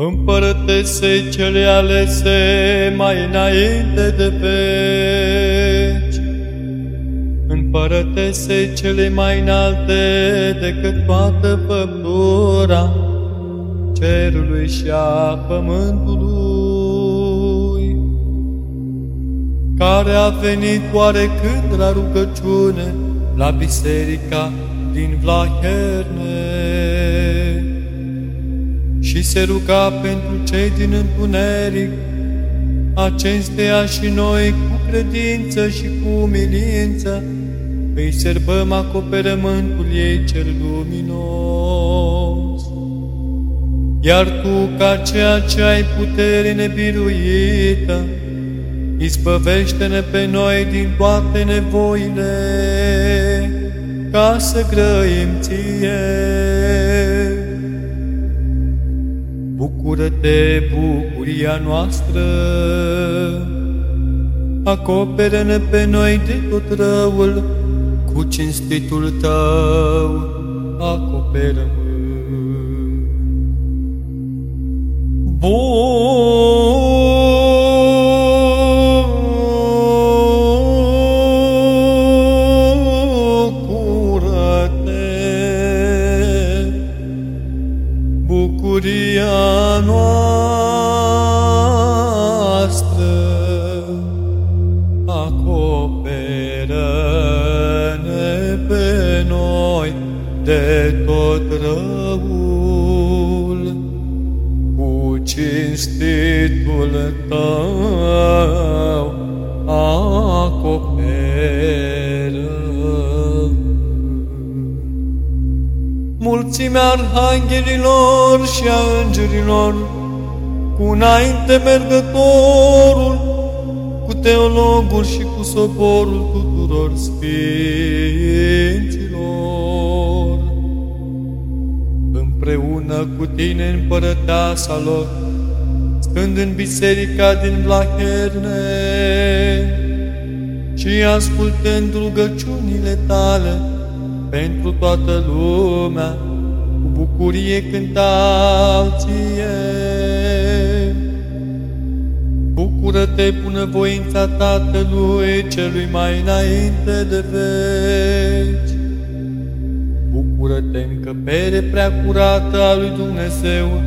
Împărătese cele alese mai înainte de veci, Împărătese cele mai înalte decât toată făptura cerului și a pământului, care a venit oarecând la rugăciune la biserica din Vlaherne și se ruga pentru cei din întuneric, acestea și noi cu credință și cu umilință îi serbăm acoperământul ei cel luminos. Iar tu, ca ceea ce ai putere nebiruită, izbăvește-ne pe noi din toate nevoile, ca să grăim ție. Bucură-te, bucuria noastră, acoperă-ne pe noi de tot răul, cu cinstitul tău, acoperă-mă. Bun! Mulțimea arhanghelilor și a îngerilor, cu înainte mergătorul, cu teologul și cu soborul tuturor sfinților. Împreună cu tine împărăteasa lor, stând în biserica din Vlaherne și ascultând rugăciunile tale pentru toată lumea, bucurie cântau ție. Bucură-te, voința Tatălui celui mai înainte de veci. Bucură-te, încăpere prea curată a lui Dumnezeu,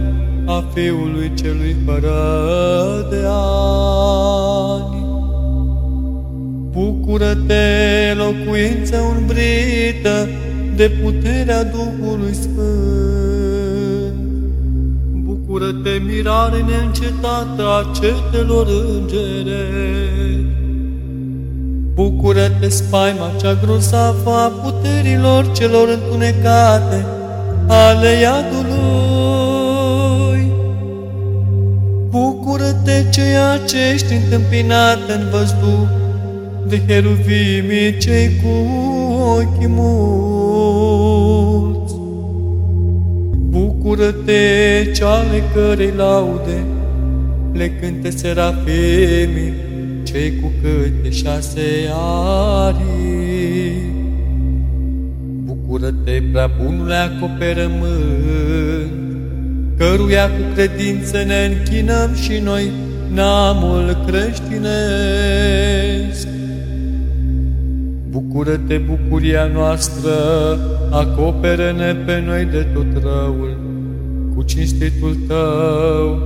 a Fiului celui fără de ani. Bucură-te, locuință umbrită, de puterea Duhului Sfânt. Bucură-te, mirare neîncetată a cetelor îngere. Bucură-te, spaima cea grozavă a puterilor celor întunecate ale iadului. Bucură-te, ceea ce ești întâmpinat în văzduh de heruvimii cei cu ochii mulți. Bucură-te, ceale cărei laude, le cânte serafimii, cei cu câte șase ari. Bucură-te, prea bunule acoperământ, căruia cu credință ne închinăm și noi, neamul creștinesc. Bucură-te, bucuria noastră, acoperă-ne pe noi de tot răul, cu cinstitul tău,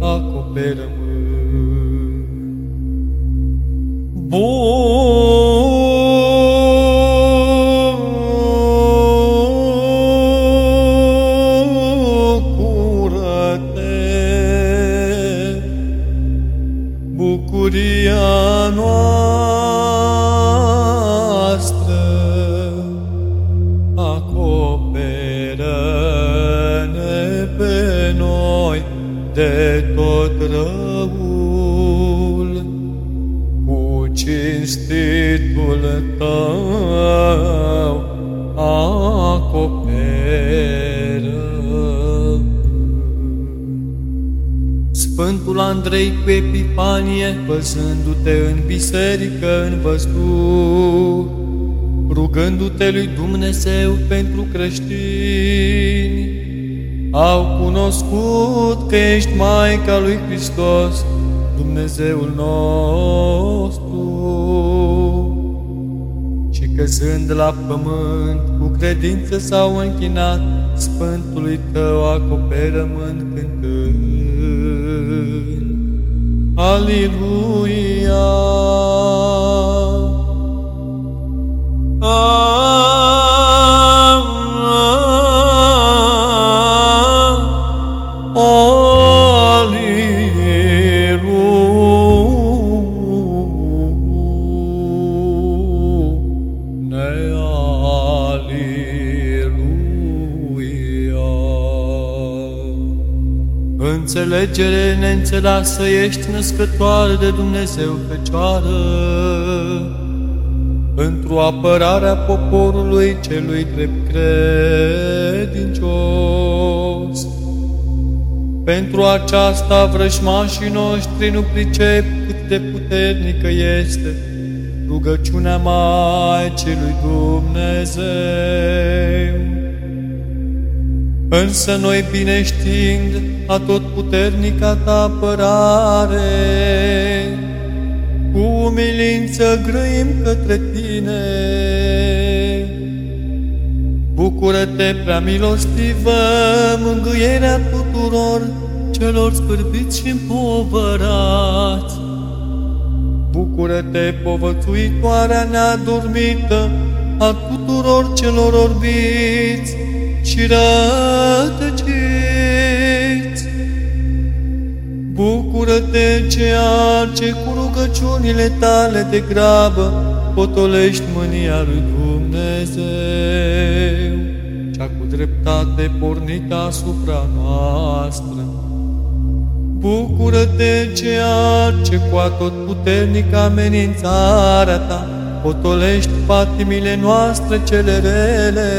acoperă-mă. Bun! Andrei cu Epifanie, văzându-te în biserică în văzduh, rugându-te lui Dumnezeu pentru creștini, au cunoscut că ești Maica lui Hristos, Dumnezeul nostru, și căzând la pământ, cu credință s-au închinat Sfântului Tău acoperământ Aleluia! Înțelegere neînțeleasă ești născătoare de Dumnezeu Fecioară, într-o apărare a poporului celui drept credincios. Pentru aceasta vrăjmașii noștri nu pricep cât de puternică este rugăciunea Maicii lui Dumnezeu. Însă noi bine știind a tot puternica ta apărare, cu umilință grăim către tine. Bucură-te, prea milostivă, mângâierea tuturor celor scârbiți și împovărați. Bucură-te, povățuitoarea neadormită a tuturor celor orbiți și rătăciți. Bucură-te, ceea ce cu rugăciunile tale de grabă potolești mânia lui Dumnezeu, cea cu dreptate pornită asupra noastră. Bucură-te, ceea ce cu atot puternică amenințarea ta potolești patimile noastre cele rele.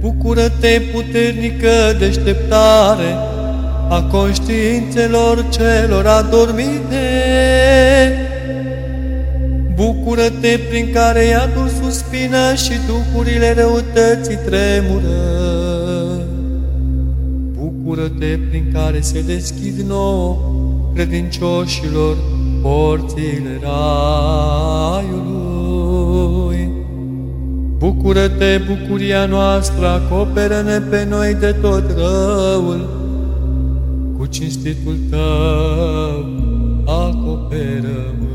Bucură-te, puternică deșteptare a conștiințelor celor adormite. Bucură-te prin care iadul suspină și duhurile răutății tremură. Bucură-te prin care se deschid nouă credincioșilor porțile raiului. Bucură-te, bucuria noastră, acoperă-ne pe noi de tot răul, cu cinstitul tău acoperă-mă.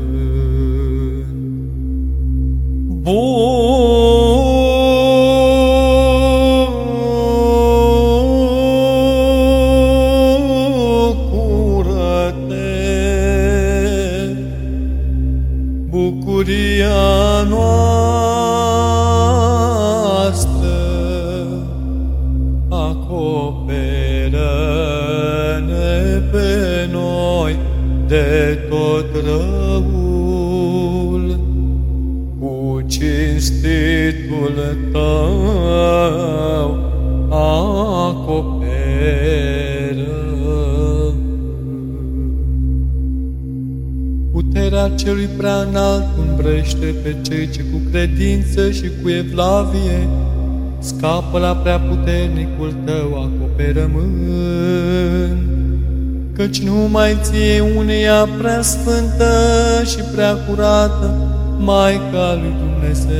Bun! Celui prea înalt umbrește pe cei ce cu credință și cu evlavie scapă la prea puternicul tău acoperământ. Căci numai ție uneia prea sfântă și prea curată, Maica lui Dumnezeu.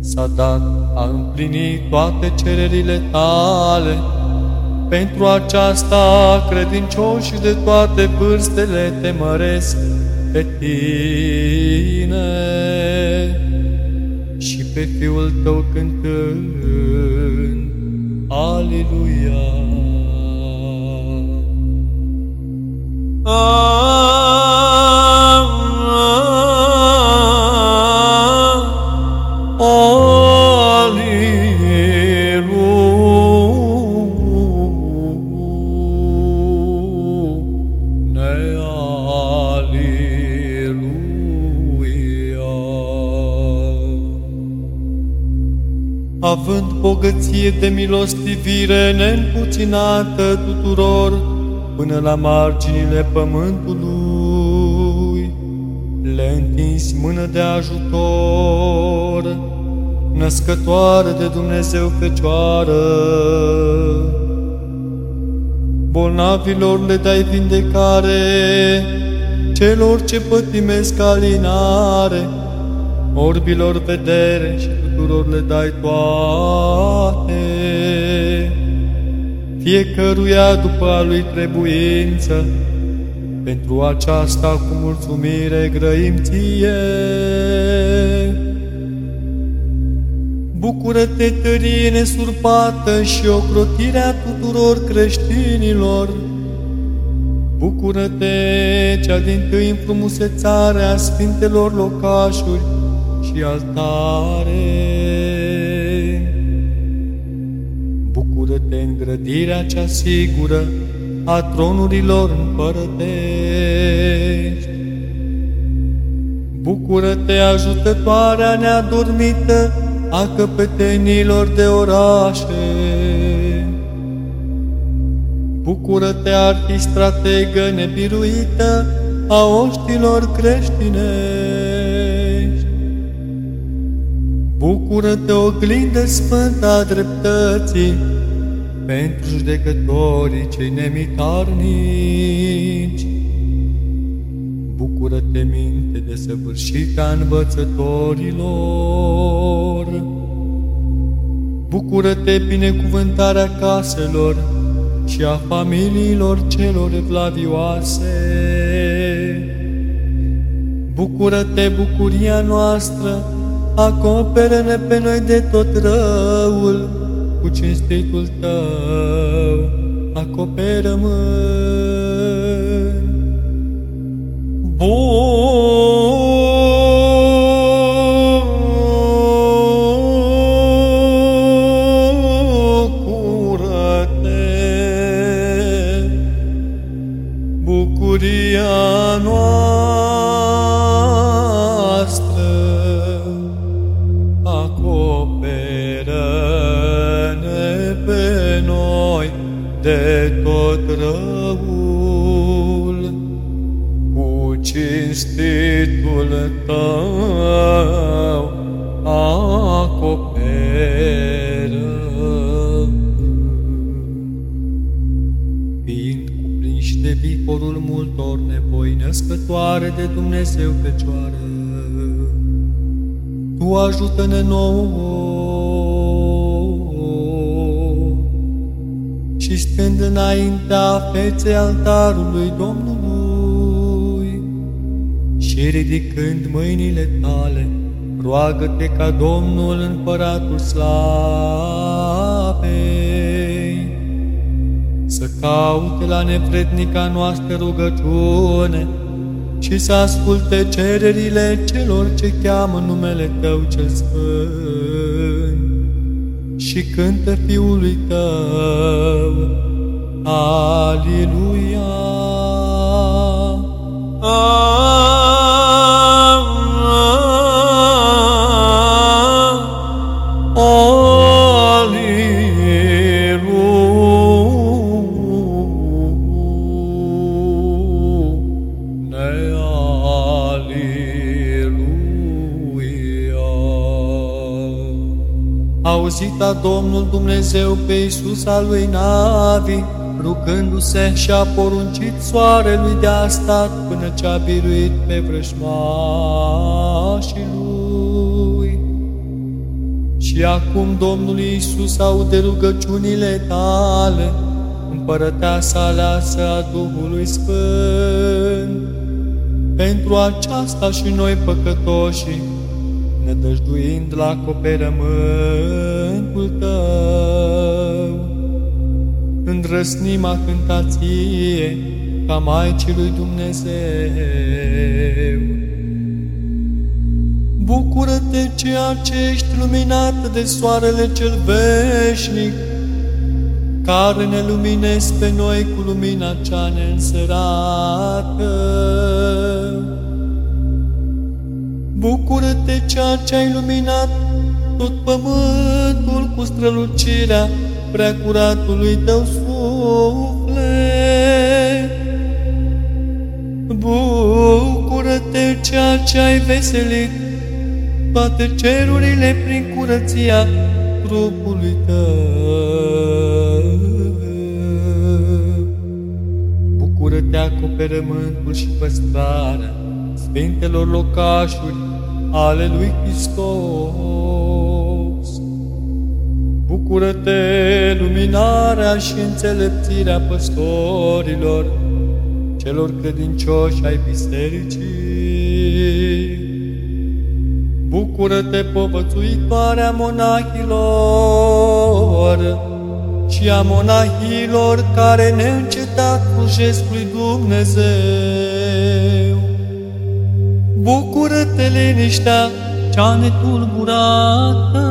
S-a dat a împlini toate cererile tale, pentru aceasta, credincioșii de toate vârstele te măresc pe tine și pe Fiul tău cântând. Aleluia! Bogăție de milostivire neîmpuținată tuturor până la marginile pământului. Le întins mână de ajutor, născătoare de Dumnezeu Fecioară, bolnavilor le dai vindecare, celor ce pătimesc alinare, orbilor vedere și tuturor le dai toate. Fiecăruia după a lui trebuință, pentru aceasta cu mulțumire grăim ție. Bucură-te, tărie nesurpată și ocrotirea tuturor creștinilor. Bucură-te, cea din tâi înfrumusețare a sfintelor locașuri și altare. Bucură-te, îngrădirea cea sigură a tronurilor împărătești. Bucură-te, ajutătoarea neadormită a căpetenilor de orașe. Bucură-te, arhistrategă nebiruită a oștilor creștinești. Bucură-te, oglindă sfântă a dreptății, pentru judecătorii cei nemitarnici. Bucură-te, minte de săvârșită a învățătorilor. Bucură-te, binecuvântarea caselor și a familiilor celor evlavioase. Bucură-te, bucuria noastră, acoperă-ne pe noi de tot răul, cu cinstitul tău, acoperă-mă. Bucură-te, cinstitul tău acoperă. Fiind cuprinși de viporul multor nevoi născătoare de Dumnezeu Fecioară, Tu ajută-ne nouă și stând înaintea feței altarului Domnului și ridicând mâinile tale, roagă-te ca Domnul Împăratul Slavei să caute la nevrednica noastră rugăciune și să asculte cererile celor ce cheamă numele Tău cel Sfânt și cântă Fiului Tău. Aleluia! Auzit a Domnul Dumnezeu pe Iisus al lui Navi, rugându-se și a poruncit soarelui de a stat până ce a biruit pe vrăjmașii lui. Și acum Domnul Iisus aude rugăciunile tale, împărăteasa aleasă a Duhului Sfânt. Pentru aceasta și noi păcătoșii, nădăjduind la acoperământul Tău, îndrăsnim a cântație ca Maicii lui Dumnezeu. Bucură-te ceea ce ești luminat de soarele cel veșnic, care ne luminezi pe noi cu lumina cea neînserată. Bucură-te ceea ce ai luminat tot pământul cu strălucirea preacuratului tău suflet. Bucură-te ceea ce ai veselit toate cerurile prin curăția trupului tău. Bucură-te acoperământul și păstrarea sfintelor locașuri ale lui Hristos. Bucură-te luminarea și înțelepțirea păstorilor, celor credincioși ai bisericii. Bucură-te, povățuitoarea monahilor și a monahilor care neîncetat slujesc lui Dumnezeu. Bucură-te, liniștea cea netulburată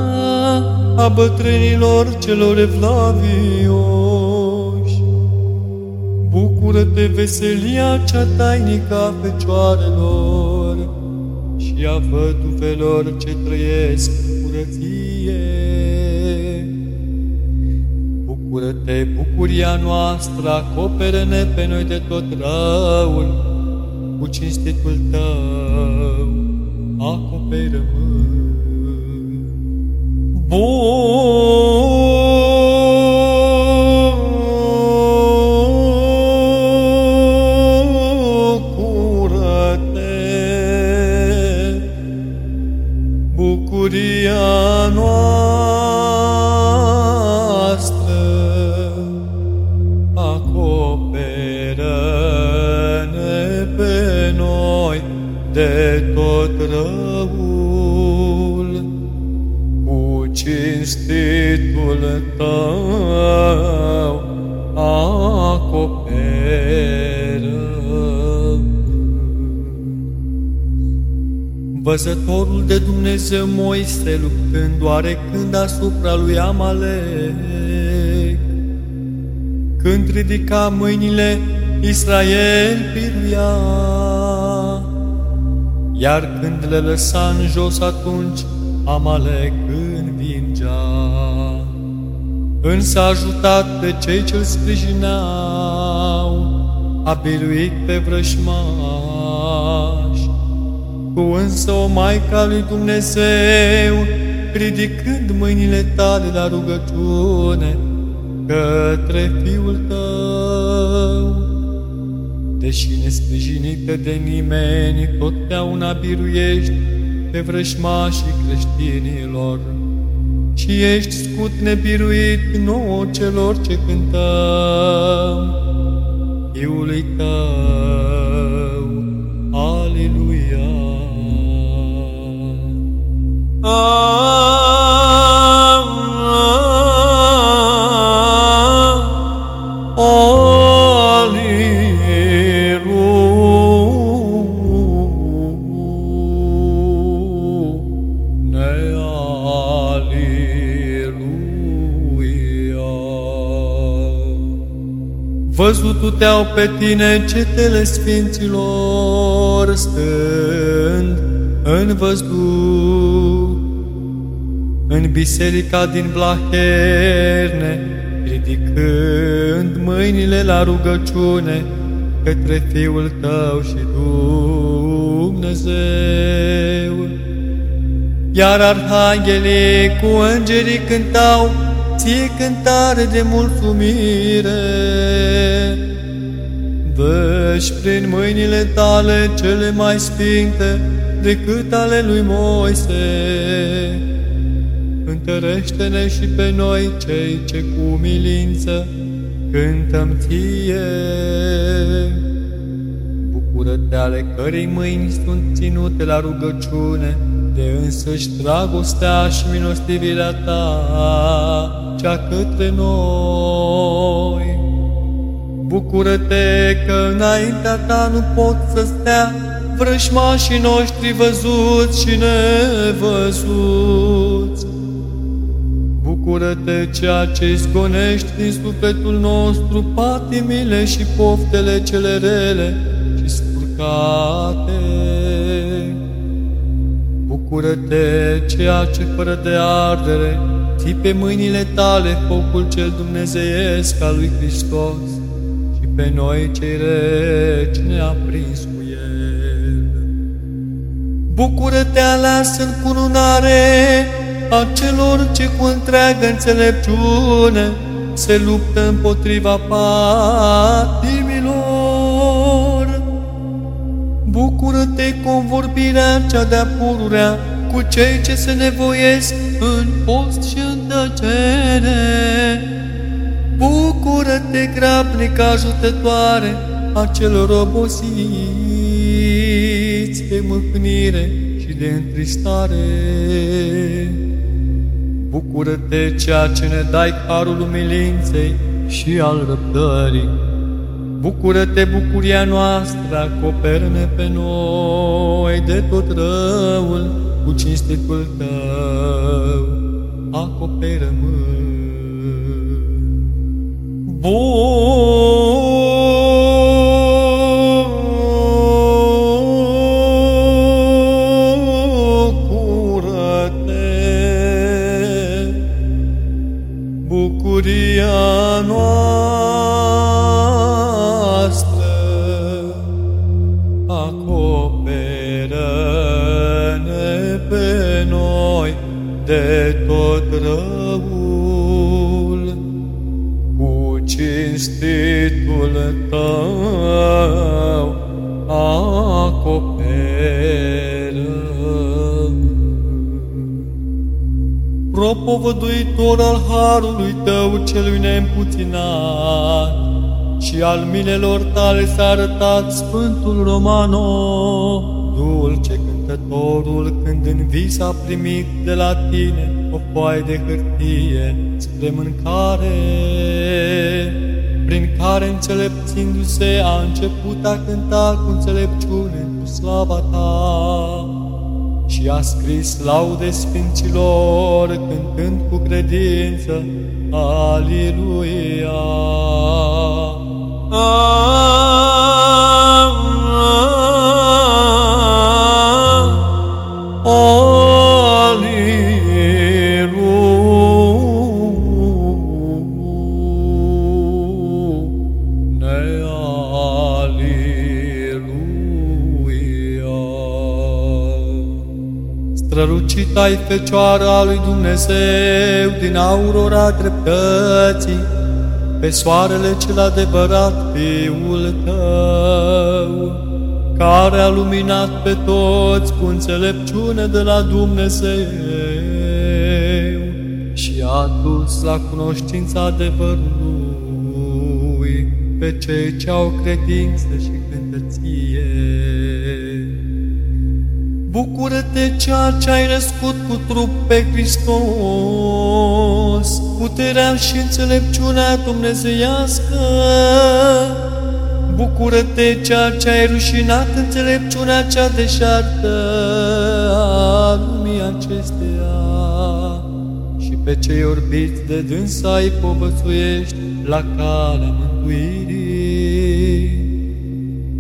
a bătrânilor celor evlavioși. Bucură-te, veselia cea tainică a fecioarelor și a văduvelor ce trăiesc curăție. Bucură-te, bucuria noastră, acoperă-ne pe noi de tot răul, cu cinstitul tău, acoperă-mă. Bun! Văzătorul de Dumnezeu Moise luptând oarecând asupra lui Amalek. Când ridica mâinile, Israel piruia, iar când le lăsa în jos atunci, Amalek învingea. Însă ajutat de cei ce-l sprijineau, a biruit pe vrășmani cu însă o Maica lui Dumnezeu, ridicând mâinile tale la rugăciune către Fiul tău. Deși nesprijinită de nimeni, totdeauna biruiești pe vrăjmașii creștinilor și ești scut nebiruit nouă celor ce cântăm Fiului tău. Văzutu te-au pe tine cetele sfinților stând în văzduh în biserica din Blaherne, ridicând mâinile la rugăciune către Fiul Tău și Dumnezeu. Iar arhanghelii cu îngerii cântau ție cântare de mulțumire. Dă-și prin mâinile tale cele mai sfinte decât ale lui Moise, întărește-ne și pe noi cei ce cu milință cântăm ție. Bucură-te ale cărei mâini sunt ținute la rugăciune, de însăși dragostea și minostivirea ta, cea către noi. Bucură-te că înaintea ta nu pot să stea vrășmașii noștri văzuți și nevăzuți. Bucură-te ceea ce izgonești din sufletul nostru patimile și poftele cele rele și spurcate. Bucură-te ceea ce fără de ardere ții pe mâinile tale focul cel dumnezeiesc al lui Hristos și pe noi cei reci ne-a prins cu el. Bucură-te aleasă în cununare a celor ce cu întreagă înțelepciune se luptă împotriva patimilor. Bucură-te convorbirea cea de-a pururea cu cei ce se nevoiesc în post și în tăcere. Bucură-te, grabnic ajutătoare a celor obosiți de mâhnire și de întristare. Bucură-te, ceea ce ne dai harul umilinței și al răbdării. Bucură-te, bucuria noastră, acoperă-ne pe noi de tot răul cu cinstitul tău, acoperă-mă. Bucură-te, acoperă. Propovăduitor al harului tău celui neîmpuținat și al milelor tale s-a arătat Sfântul Romano, dulce cântătorul când în vis a primit de la tine o foaie de hârtie spre mâncare, prin care înțelepțindu-se a început a cânta cu înțelepciune cu slava ta și a scris laude sfinților cântând cu credință, Aliluia. Strălucit ai Fecioara lui Dumnezeu din aurora dreptății, pe soarele cel adevărat, Fiul tău, care a luminat pe toți cu înțelepciune de la Dumnezeu și a dus la cunoștința adevărului pe cei ce au credință și Bucură-te ceea ce ai născut cu trup pe Hristos, puterea și înțelepciunea dumnezeiască. Bucură-te ceea ce ai rușinat înțelepciunea cea deșartă a lumii acesteia și pe cei orbiți de dânsa îi povățuiești la calea mântuirii.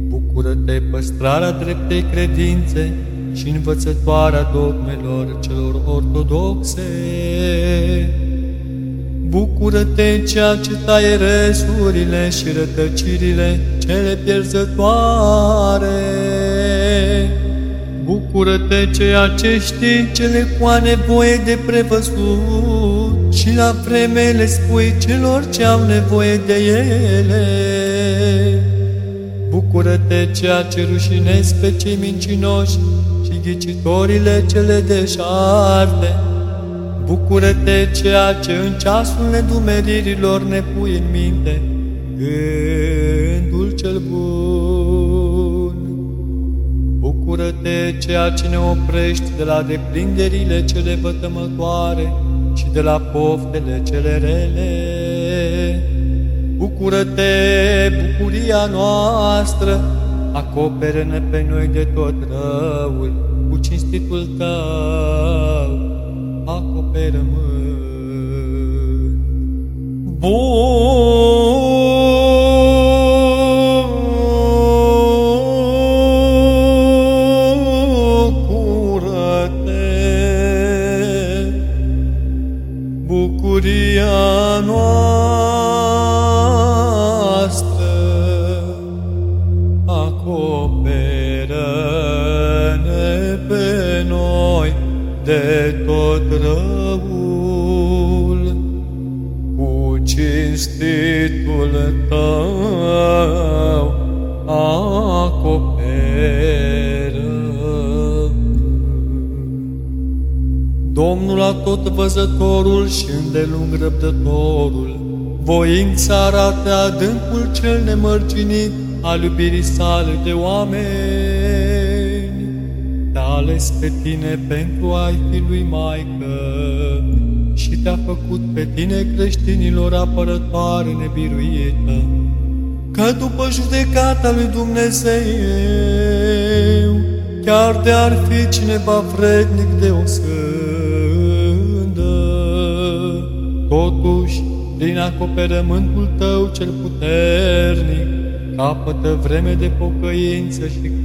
Bucură-te păstrarea dreptei credințe, și învățătoarea dogmelor celor ortodoxe. Bucură-te ceea ce taie resurile și rătăcirile cele pierzătoare. Bucură-te ceea ce știi cele cu nevoie de prevăzut și la vreme le spui celor ce au nevoie de ele. Bucură-te ceea ce rușinezi pe cei mincinoși ghicitorile cele deșarte. Bucură-te ceea ce în ceasul nedumeririlor ne pui în minte, gândul cel bun. Bucură-te ceea ce ne oprești de la deprinderile cele vătămătoare și de la poftele cele rele. Bucură-te, bucuria noastră, acoperă-ne pe noi de tot răul cu cinstitul tău, acoperă-mă. Bucură-te, de tot răul, cu cinstitul tău acoperă. Domnul văzătorul și îndelung răbdătorul, voința arate adâncul cel nemărginit al iubirii sale de oameni. Te-a ales pe tine pentru a-i fi lui Maică și te-a făcut pe tine creștinilor apărătoare nebiruită, că după judecata lui Dumnezeu, chiar de ar fi cineva vrednic de o sândă, totuși, din acoperământul tău cel puternic, capătă vreme de pocăință și cântă.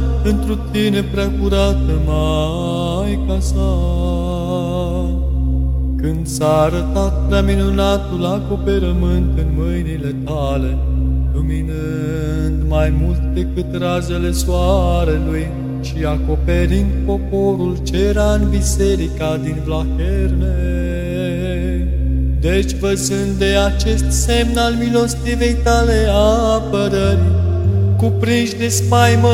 pentru tine prea curată, Maica sa. Când s-a arătat prea minunatul acoperământ în mâinile tale, luminând mai mult decât razele soarelui și acoperind poporul ce era în biserica din Vlaherne. Deci, văzând de acest semn al milostivei tale apărării, cuprinși de spaimă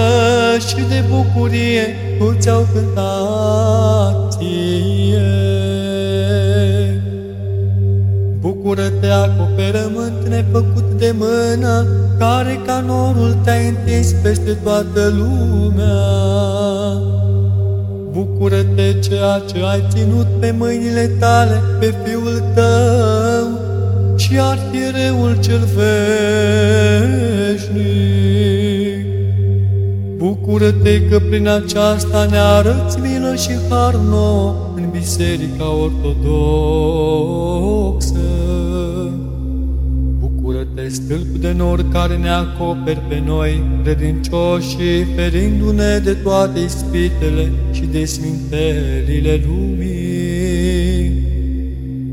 și de bucurie, nu ți-au cântat ție. Bucură-te, acoperământ nefăcut de mână, care ca norul te-a întins peste toată lumea. Bucură-te ceea ce ai ținut pe mâinile tale, pe Fiul tău și arhiereul cel veșnic. Bucură-te că prin aceasta ne arăți milă și har nou în Biserica Ortodoxă. Bucură-te, stâlp de nor care ne acoperi pe noi, credincioși, ferindu-ne de toate ispitele și de smintelile lumii.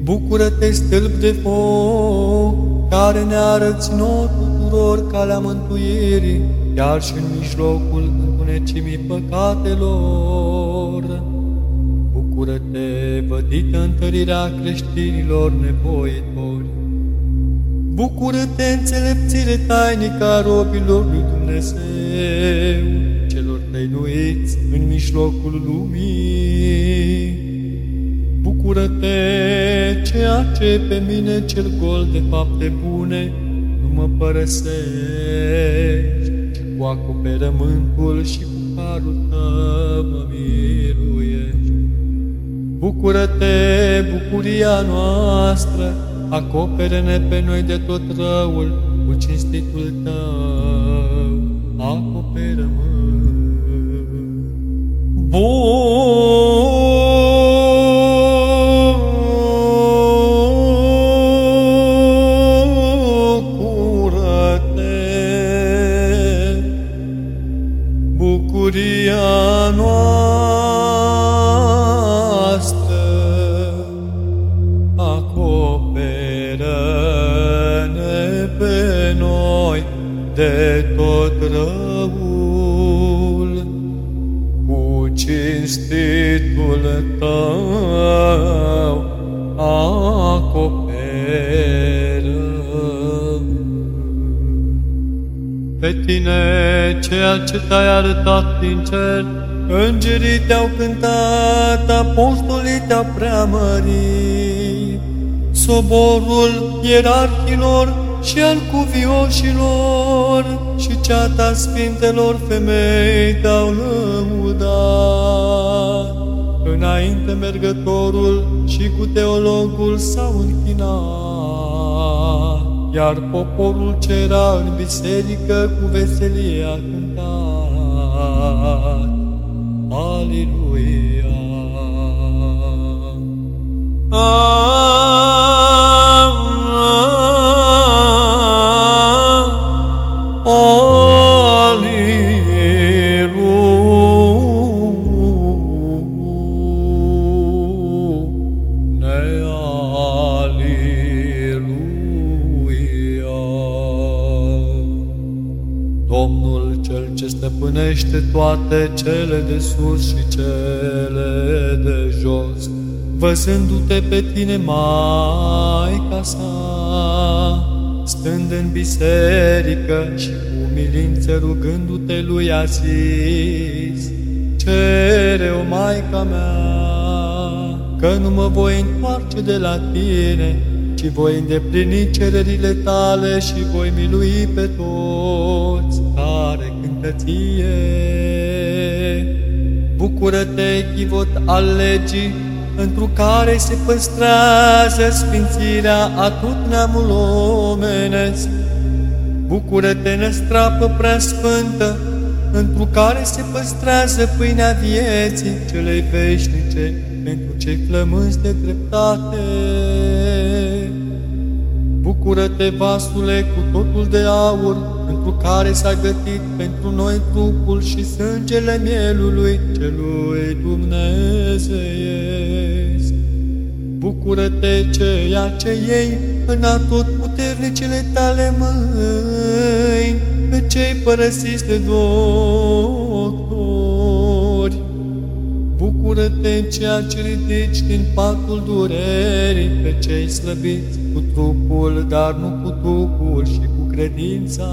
Bucură-te, stâlp de foc, care ne arăți nouă tuturor calea mântuirii, chiar și în mijlocul întunecimii păcatelor. Bucură-te, vădită întărirea creștinilor nevoitori. Bucură-te, înțelepțire tainică a robilor lui Dumnezeu, celor tăinuiți în mijlocul lumii. Bucură-te, ceea ce pe mine cel gol de fapte bune nu mă părăsești cu acoperământul și cu harul tău mă miluiești. Bucură-te, bucuria noastră, acopere-ne pe noi de tot răul cu cinstitul tău, acoperă-mă. Bun! Tine ceea ce te-ai arătat din cer. Îngerii te-au cântat, apostolii te-au preamărit. Soborul ierarhilor și al cuvioșilor și ceata sfintelor femei te-au lăudat înainte mergătorul și cu teologul s-au închinat, iar poporul ce era în biserică cu veselie a cântat. Aleluia! Aleluia! Toate cele de sus și cele de jos, văzându-te pe tine, Maica sa, stând în biserică și cu milință rugându-te lui Asis, cere o Maica mea, că nu mă voi întoarce de la tine, ci voi îndeplini cererile tale și voi milui pe toți care cântă ție. Bucură-te, chivot al legii, întru care se păstrează sfințirea a tot neamul omenesc. Bucură-te, năstrapă prea sfântă, întru care se păstrează pâinea vieții celei veșnice, pentru cei flămânți de dreptate. Bucură-te, vasule, cu totul de aur, pentru care s-a gătit pentru noi trupul și sângele mielului celui Dumnezeiesc. Bucură-te, ceea ce iei în atot puternicele tale mâini, pe cei părăsiți de doctori. Bucură-te, ceea ce ridici din patul durerii, pe cei slăbiți cu trupul, dar nu cu trupul și cu credința.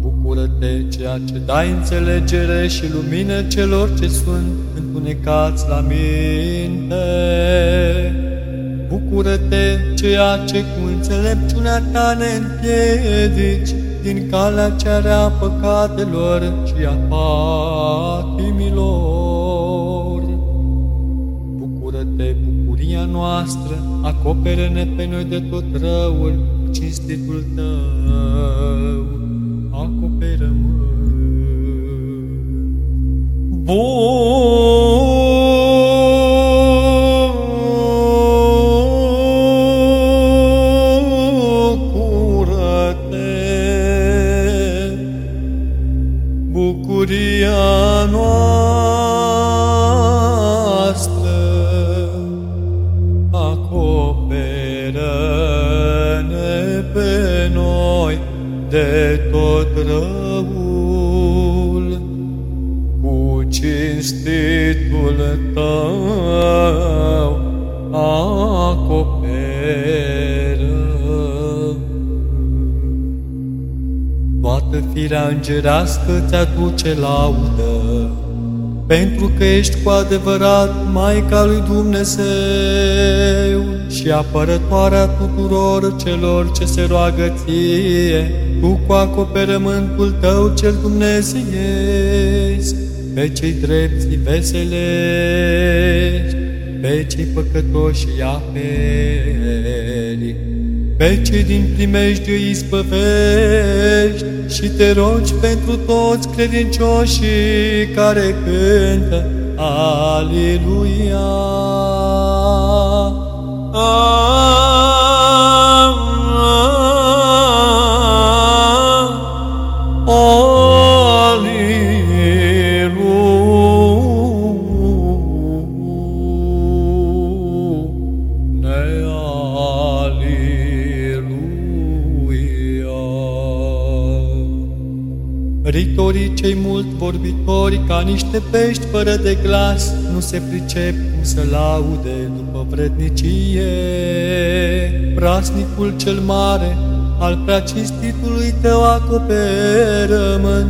Bucură-te, ceea ce dai înțelegere și lumină celor ce sunt întunecați la minte. Bucură-te, ceea ce cu înțelepciunea ta ne împiedici din calea cea rea păcatelor și a patimilor. Bucură-te, bucuria noastră, acopere-ne pe noi de tot răul, cinstitul tău, acoperă-mă. Bun! Firea îngerească ți-aduce laudă, pentru că ești cu adevărat Maica lui Dumnezeu și apărătoarea tuturor celor ce se roagă ție, tu cu acoperământul tău cel dumnezeiesc, pe cei drepți veselești, pe cei păcătoși aperi pe cei din primejdie îi spăvești și te rogi pentru toți credincioșii care cântă Aleluia. cei mult vorbitori ca niște pești fără de glas, nu se pricep cum să laude după vrednicie. Prasnicul cel mare al preacinstitului tău acoperă-mă,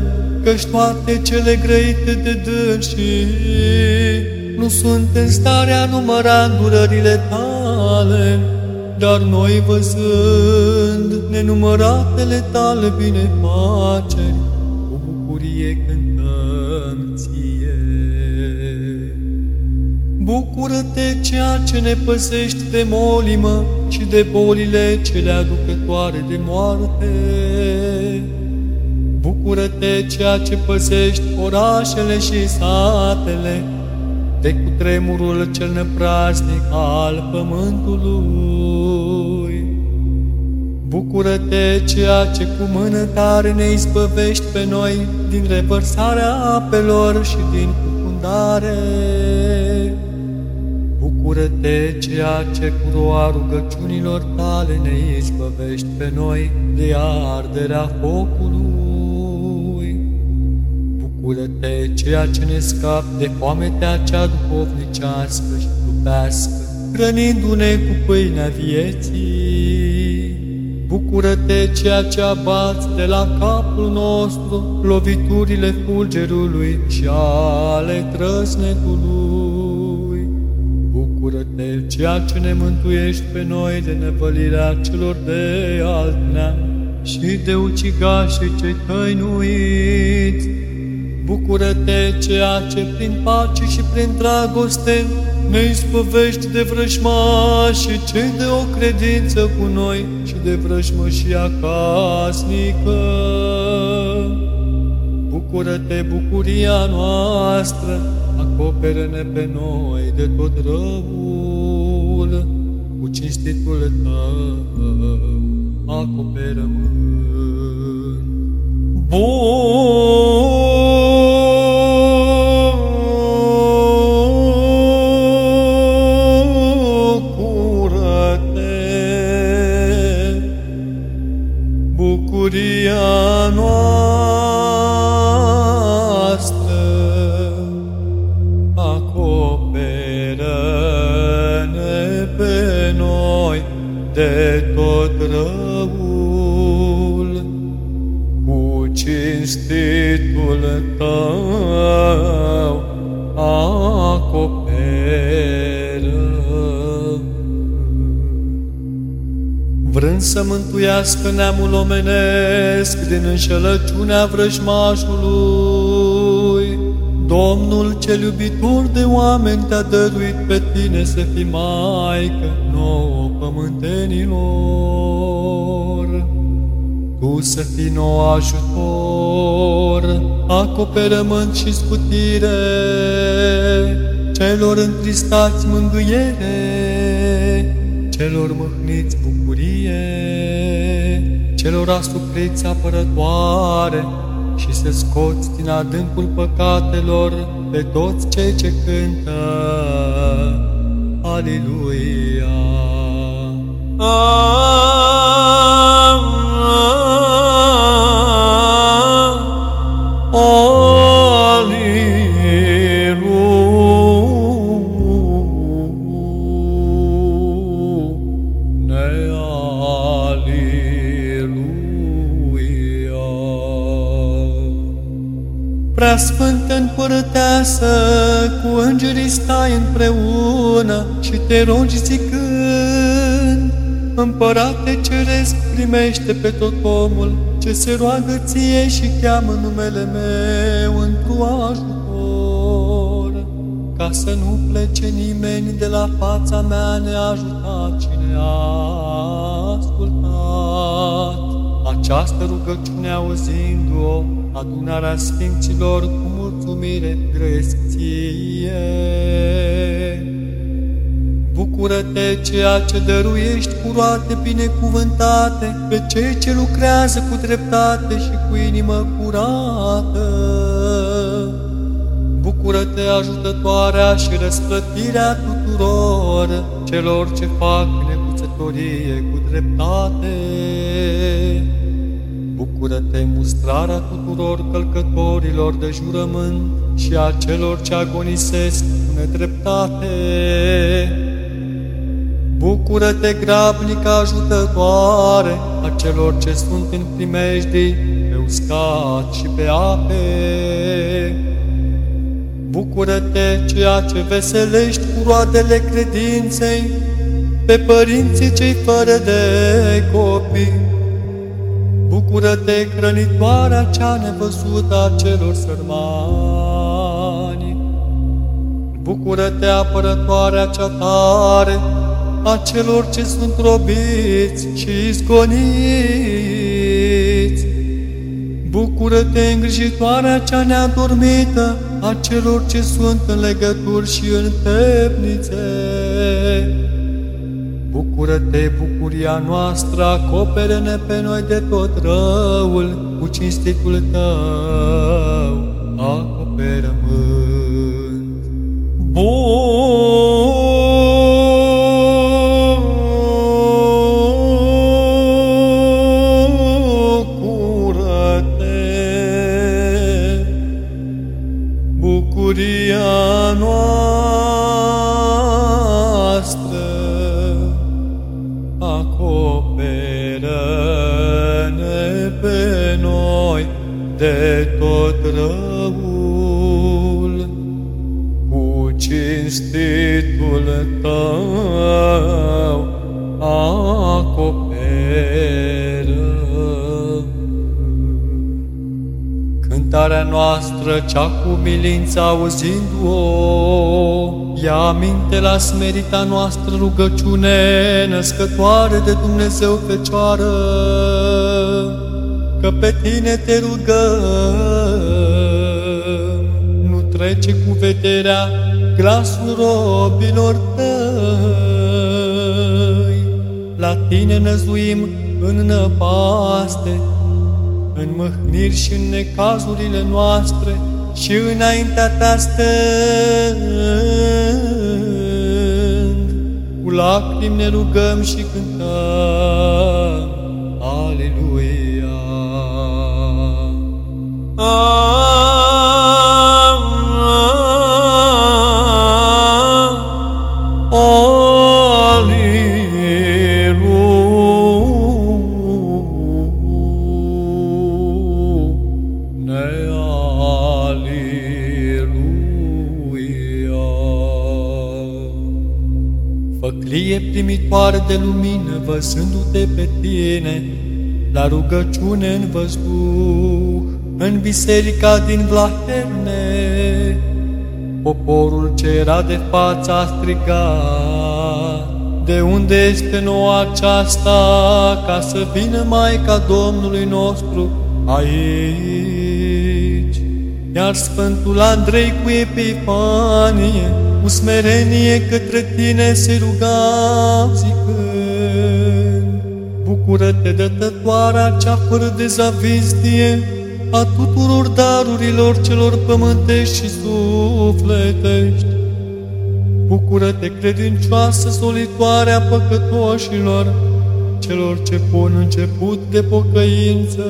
căci toate cele grăite de dânsii nu sunt în starea număra îndurările tale, dar noi văzând nenumăratele tale binefaceri, Bucură-te ceea ce ne păsești de molimă și de bolile cele aducătoare de moarte. Bucură-te ceea ce păsești orașele și satele de cutremurul cel nepraznic al pământului. Bucură-te, ceea ce cu mână tare ne izbăvești pe noi din revărsarea apelor și din cufundare. Bucură-te, ceea ce cu roa rugăciunilor tale ne izbăvești pe noi de arderea focului. Bucură-te, ceea ce ne scap de foametea cea duhovnicească și trupească, hrănindu-ne cu pâinea vieții. Bucură-te, ceea ce abați de la capul nostru loviturile fulgerului și ale trăsnetului. Bucură-te, ceea ce ne mântuiești pe noi de nevălirea celor de alt neam și de ucigașii cei tăinuiți. Bucură-te, ceea ce prin pace și prin dragoste ne izbăvești de vrăjmașii cei de o credință cu noi și de vrăjmășia casnică. Bucură-te, bucuria noastră, acoperă-ne pe noi de tot răul, cu cinstitul tău, acoperă-mă. Bucură-te, să mântuiască neamul omenesc din înșelăciunea vrăjmașului, Domnul cel iubitor de oameni te-a dăruit pe tine să fii Maică nouă pământenilor. Tu să fii nou ajutor, acoperământ și scutire, celor întristați mângâiere, celor mâhniți bucurie, celor asupriți apărătoare, și să scoți din adâncul păcatelor pe toți cei ce cântă. Aleluia! Prea Sfântă Împărăteasă, cu îngerii stai împreună și te rogi zicând, Împărate Ceresc, primește pe tot omul ce se roagă ție și cheamă numele meu într-o ajutor, ca să nu plece nimeni de la fața mea neajutat și neascultat. Această rugăciune auzindu-o, adunarea Sfinților cu mulțumire grăiesc ție. Bucură-te ceea ce dăruiești cu roate binecuvântate pe cei ce lucrează cu dreptate și cu inimă curată. Bucură-te ajutătoarea și răsplătirea tuturor celor ce fac necuțătorie cu dreptate. Bucură-te mustrarea tuturor călcătorilor de jurământ și a celor ce agonisesc cu nedreptate. Bucură-te grabnică ajutătoare a celor ce sunt în primejdii pe uscat și pe ape. Bucură-te ceea ce veselești cu roadele credinței pe părinții cei fără de copii. Bucură-te, hrănitoarea cea nevăzută a celor sărmani. Bucură-te, apărătoarea cea tare a celor ce sunt robiți și izgoniți. Bucură-te, îngrijitoarea cea neadormită a celor ce sunt în legături și în temnițe. Bucură-te, bucuria noastră, acopere-ne pe noi de tot răul cu cinstitul tău, acoperământ. Noastră, cea cu milință auzindu-o, ia aminte la smerita noastră rugăciune născătoare de Dumnezeu Fecioară, că pe tine te rugăm, nu trece cu vederea glasul robilor tăi, la tine năzuim în năpaste, în mâhniri și în necazurile noastre și înaintea ta stând. Cu lacrimi ne rugăm și cântăm. Aleluia! Aleluia! Primitoare de lumină, văzându-te pe tine, la rugăciune în văzduh, în biserica din Vlaherne, poporul ce era de față a strigat, de unde este noua aceasta, ca să vină Maica Domnului nostru aici. Iar Sfântul Andrei cu Epifanie, cu smerenie către tine se ruga zicând, Bucură-te, dătătoarea cea fără de zavistie a tuturor darurilor celor pământești și sufletești. Bucură-te, credincioasă solitoarea păcătoșilor, celor ce pun început de pocăință.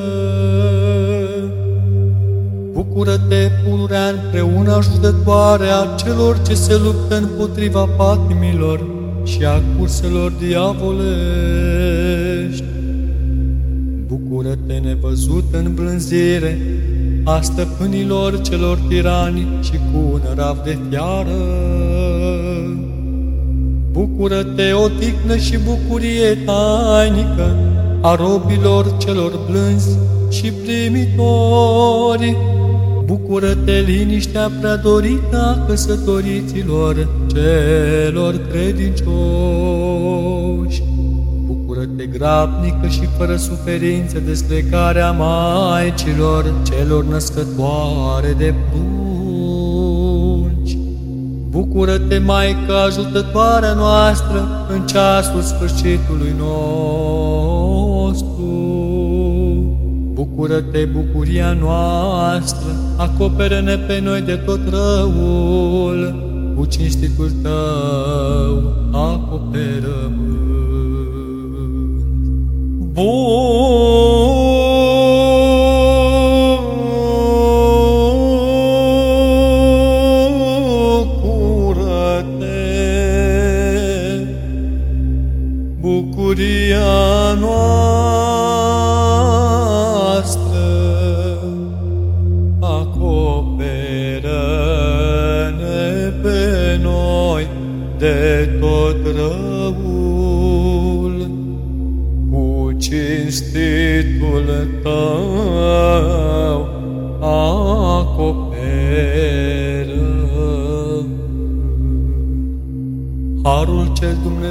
Bucură-te, pururea împreună ajutătoare a celor ce se luptă împotriva patimilor și a curselor diavolești. Bucură-te, nevăzut în blânzire, a stăpânilor celor tirani și cu un rav de fiară. Bucură-te, o tihnă și bucurie tainică a robilor celor blânzi și primitori, Bucură-te, liniștea prea dorită a căsătoriților celor credincioși. Bucură-te, grabnică și fără suferință de strecarea maicilor celor născătoare de prunci. Bucură-te, Maică, ajutătoarea noastră în ceasul sfârșitului nostru. Bucură-te, bucuria noastră, acoperă-ne pe noi de tot răul, cu cinstitul tău, acoperă-mă. Bun!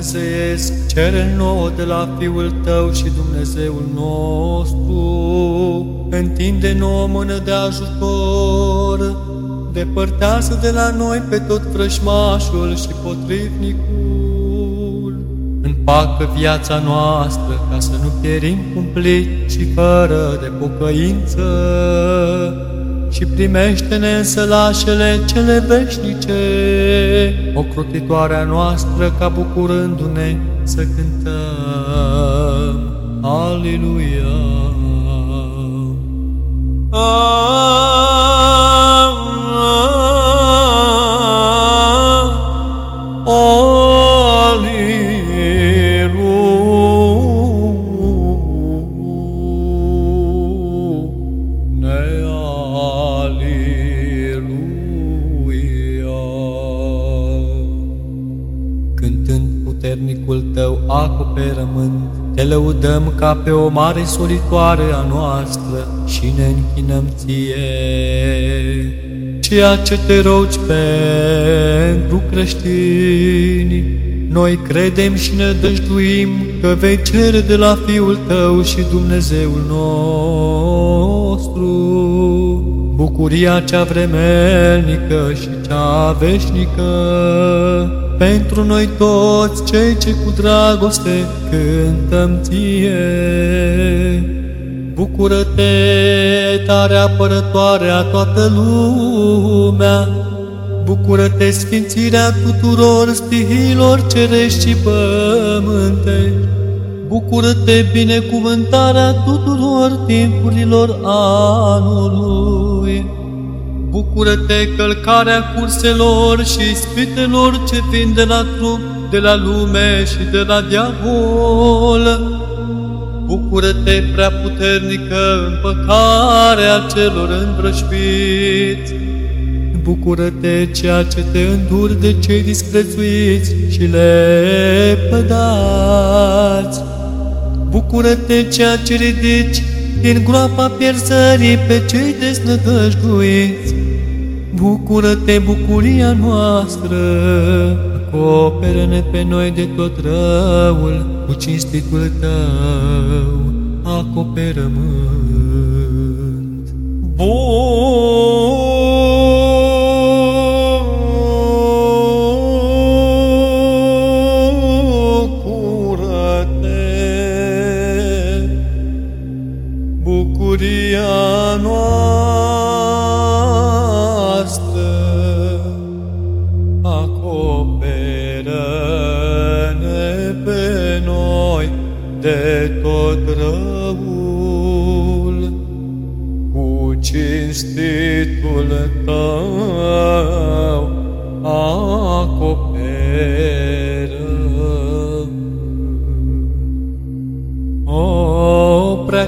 Dumnezeiesc, cere nouă de la Fiul Tău și Dumnezeul nostru, întinde nouă mână de ajutor, depărtează de la noi pe tot vrăjmașul și potrivnicul. Împacă viața noastră ca să nu pierim cumplit și fără de pocăință și primește-ne în sălașele cele veșnice, ocrotitoarea noastră ca bucurându-ne să cântăm. Aleluia! puternicul te lăudăm ca pe o mare solitoare a noastră și ne închinăm ție. Ceea ce te rogi pentru creștini, noi credem și ne dăjduim că vei cere de la Fiul tău și Dumnezeul nostru bucuria cea vremelnică și cea veșnică pentru noi toți cei ce cu dragoste cântăm ție. Bucură-te, tare apărătoare a toată lumea, Bucură-te, sfințirea tuturor stihilor cerești și pământe, Bucură-te, binecuvântarea tuturor timpurilor anului, Bucură-te călcarea curselor și spitelor ce vin de la trup, de la lume și de la diavol. Bucură-te prea puternică împăcarea celor îmbrășpiți. Bucură-te ceea ce te înduri de cei disprețuiți și le pădați. Bucură-te ceea ce ridici din groapa pierzării pe cei desnădăjduiți. Bucură-te, bucuria noastră, acoperă-ne pe noi de tot răul, cu cinstitul tău, acoperământ. Bun!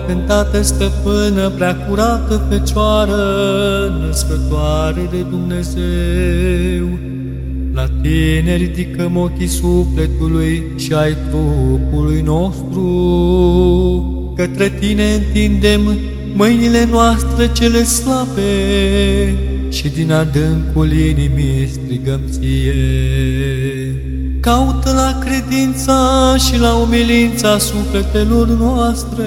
Cântată stăpână, prea curată Fecioară, născătoare de Dumnezeu. La tine ridicăm ochii sufletului și ai trupului nostru. Către tine întindem mâinile noastre cele slabe și din adâncul inimii strigăm ție. Caută la credința și la umilința sufletelor noastre.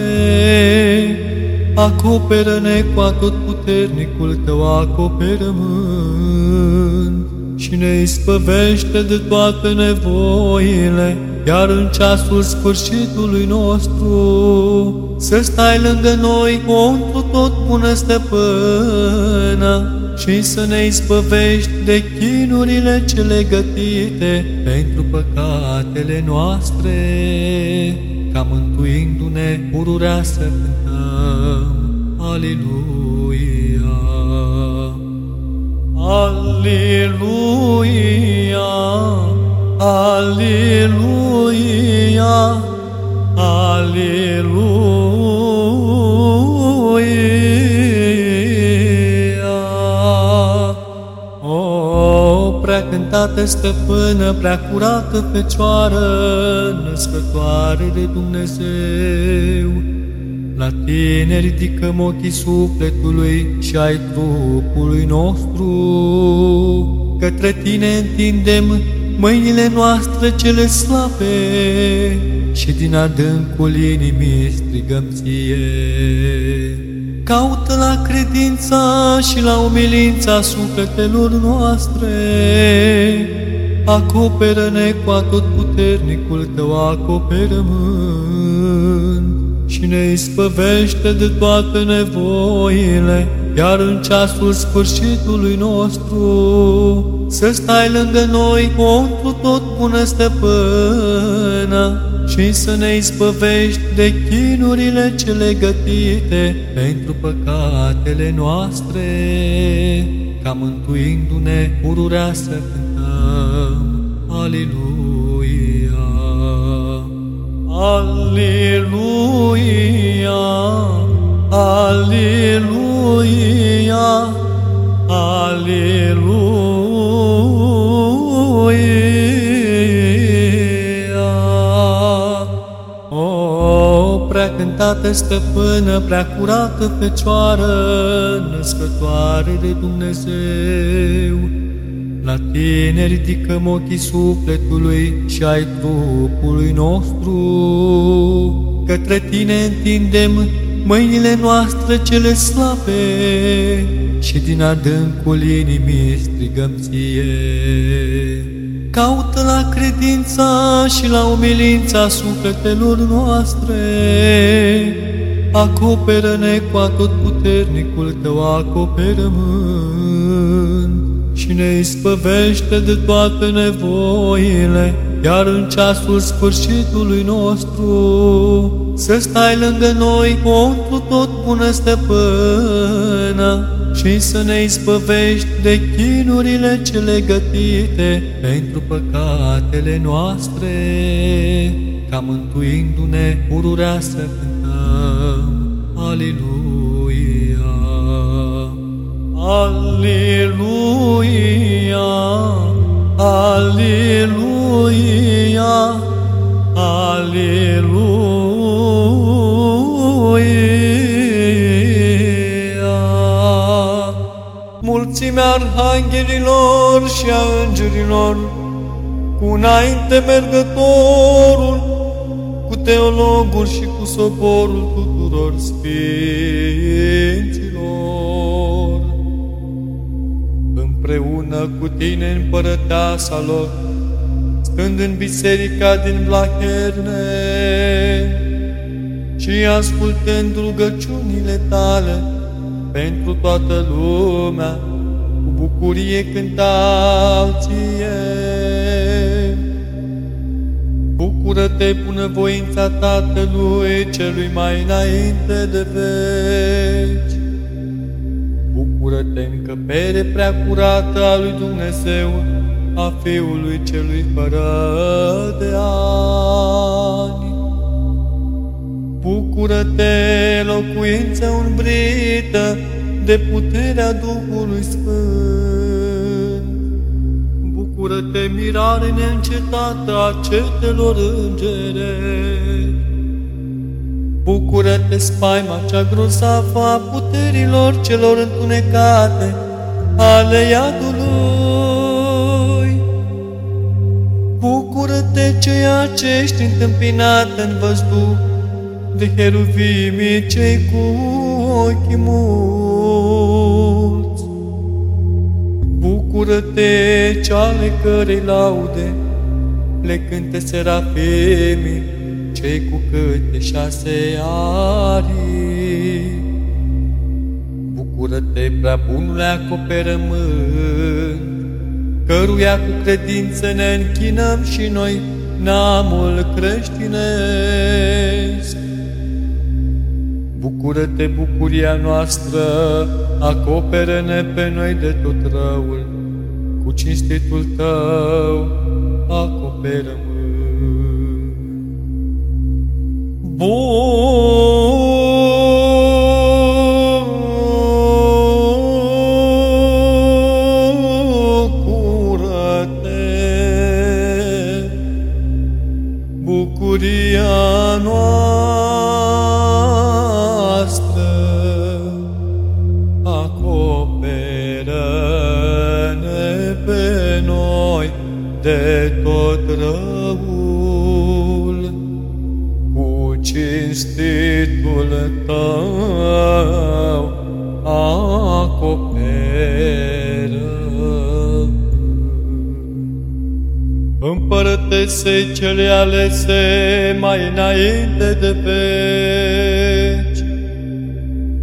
Acoperă-ne cu atot puternicul tău acoperământ și ne ispăvește de toate nevoile, iar în ceasul sfârșitului nostru să stai lângă noi, o tot bună stăpână, și să ne izbăvești de chinurile cele gătite pentru păcatele noastre, ca mântuindu-ne pururea să cântăm. Aleluia! Aleluia! Aleluia! Aleluia! cântată stăpână, prea curată Fecioară, născătoare de Dumnezeu. La tine ridicăm ochii sufletului și ai trupului nostru. Către tine întindem mâinile noastre cele slabe și din adâncul inimii strigăm ție. Caută la credința și la umilința sufletelor noastre. Acoperă-ne cu atot puternicul tău acoperământ și ne ispăvește de toate nevoile, iar în ceasul sfârșitului nostru să stai lângă noi, pentru tot bună stăpână, și să ne izbăvești de chinurile cele gătite pentru păcatele noastre, ca mântuindu-ne pururea să cântăm. Aleluia! Aleluia! Aleluia! Aleluia! O, prea cântată stăpână, prea curată fecioară, născătoare de Dumnezeu, la tine ridicăm ochii sufletului și ai trupului nostru. Către tine întindem mâinile noastre cele slabe și din adâncul inimii strigăm ție. Caută la credința și la umilința sufletelor noastre. Acoperă-ne cu atot puternicul tău acoperământ și ne ispăvește de toate nevoile, iar în ceasul sfârșitului nostru să stai lângă noi, pentru tot bună stăpână, și să ne izbăvești de chinurile cele gătite pentru păcatele noastre, ca mântuindu-ne pururea să cântăm. Aleluia! Aleluia! Aleluia! Aleluia! Mulțimea arhanghelilor și a îngerilor, cu înainte mergătorul, cu teologul și cu soborul tuturor sfinților, împreună cu tine împărăteasa lor, stând în biserica din Blaherne și ascultând rugăciunile tale pentru toată lumea, cu bucurie cântau ție. Bucură-te, bunăvoința Tatălui celui mai înainte de veci. Bucură-te, încăpere prea curată a lui Dumnezeu, a Fiului celui fără de ani. Bucură-te, locuință umbrită de puterea Duhului Sfânt. Bucură-te, mirare neîncetată a cetelor îngerești. Bucură-te, spaima cea grozavă a puterilor celor întunecate ale iadului. Bucură-te, ceea ce ești întâmpinat în văzduh de heruvimii cei cu ochii mulți. Bucură-te, ceale cărei laude le cânte serafimii, cei cu câte șase ari. Bucură-te, prea bunule acoperământ, căruia cu credință ne închinăm și noi, neamul creștinesc. Bucură-te, bucuria noastră, acoperă-ne pe noi de tot răul, cu cinstitul tău, acoperă-mă. Bucură-te, cinstitul tău acoperă. Împărătese cele alese mai înainte de veci,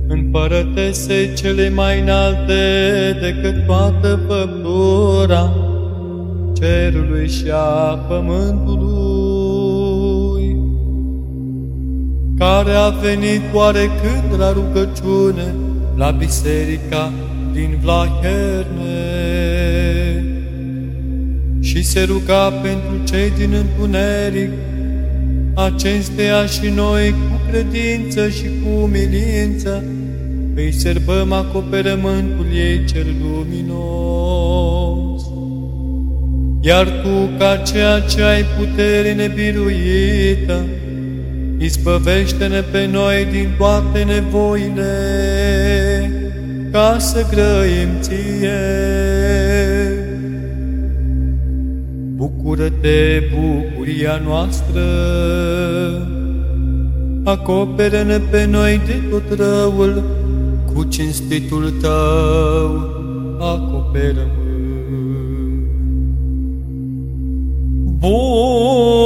împărătese cele mai înalte decât toată făptura cerului și a pământului, care a venit oarecând la rugăciune la biserica din Vlaherne și se ruga pentru cei din întuneric, acestea și noi cu credință și cu umilință îi serbăm acoperământul ei cel luminos. Iar Tu, ca ceea ce ai putere nebiruită, Ispăvește-ne pe noi din toate nevoile, ca să grăim Ție. Bucură-te, bucuria noastră, acoperă-ne pe noi de tot răul, cu cinstitul Tău, acoperă-mă. Bun!